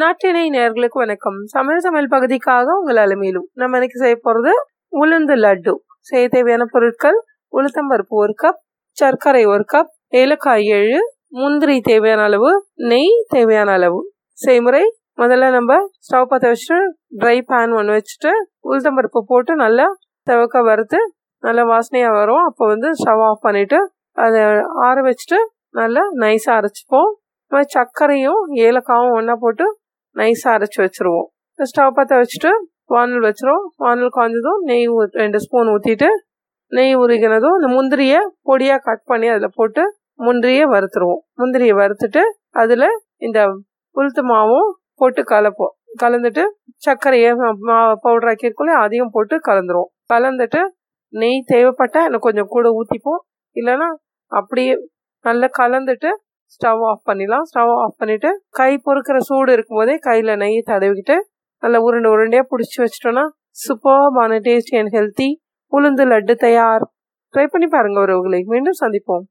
நாட்டினை நேர்களுக்கு வணக்கம். சமையல் சமையல் பகுதிக்காக உங்கள் அலுமையிலும் நம்ம இன்னைக்கு செய்ய போகிறது உளுந்து லட்டு. செய்ய தேவையான பொருட்கள் உளுத்தம்பருப்பு ஒரு கப் சர்க்கரை ஒரு கப் ஏலக்காய் ஏழு முந்திரி தேவையான அளவு நெய் தேவையான அளவு. செய்முறை முதல்ல நம்ம ஸ்டவ் பற்ற வச்சுட்டு ட்ரை பேன் ஒன்று வச்சுட்டு உளுத்தம்பருப்பு போட்டு நல்லா தவக்க வறுத்து நல்லா வாசனையாக வரும். அப்போ வந்து ஸ்டவ் ஆஃப் பண்ணிவிட்டு அதை ஆற வச்சுட்டு நல்லா நைஸாக அரைச்சிப்போம். சர்க்கரையும் ஏலக்காவும் ஒன்றா போட்டு நைஸாக அரைச்சி வச்சுருவோம். ஸ்டவ் பற்ற வச்சுட்டு வானல் வச்சிரும். வானல் காய்ஞ்சதும் நெய் ரெண்டு ஸ்பூன் ஊற்றிட்டு நெய் உருகினதும் இந்த முந்திரியை பொடியாக கட் பண்ணி அதில் போட்டு முந்திரியை வறுத்துருவோம். முந்திரியை வறுத்துட்டு அதில் இந்த உளுத்து மாவும் போட்டு கலப்போம். கலந்துட்டு சர்க்கரையை பவுடர் ஆக்கியிருக்கோம் அதையும் போட்டு கலந்துருவோம். கலந்துட்டு நெய் தேவைப்பட்டால் எனக்கு கொஞ்சம் கூட ஊற்றிப்போம் இல்லைன்னா அப்படியே நல்லா கலந்துட்டு ஸ்டவ் ஆஃப் பண்ணிடலாம். ஸ்டவ் ஆஃப் பண்ணிவிட்டு கை பொறுக்கிற சூடு இருக்கும்போதே கையில் நெய் தடவிக்கிட்டு நல்லா உருண்டை உருண்டையாக பிடிச்சி வச்சிட்டோன்னா சூப்பர்பான டேஸ்டி அண்ட் ஹெல்த்தி உளுந்து லட்டு தயார். ட்ரை பண்ணி பாருங்கள் உறவுகளை. மீண்டும் சந்திப்போம்.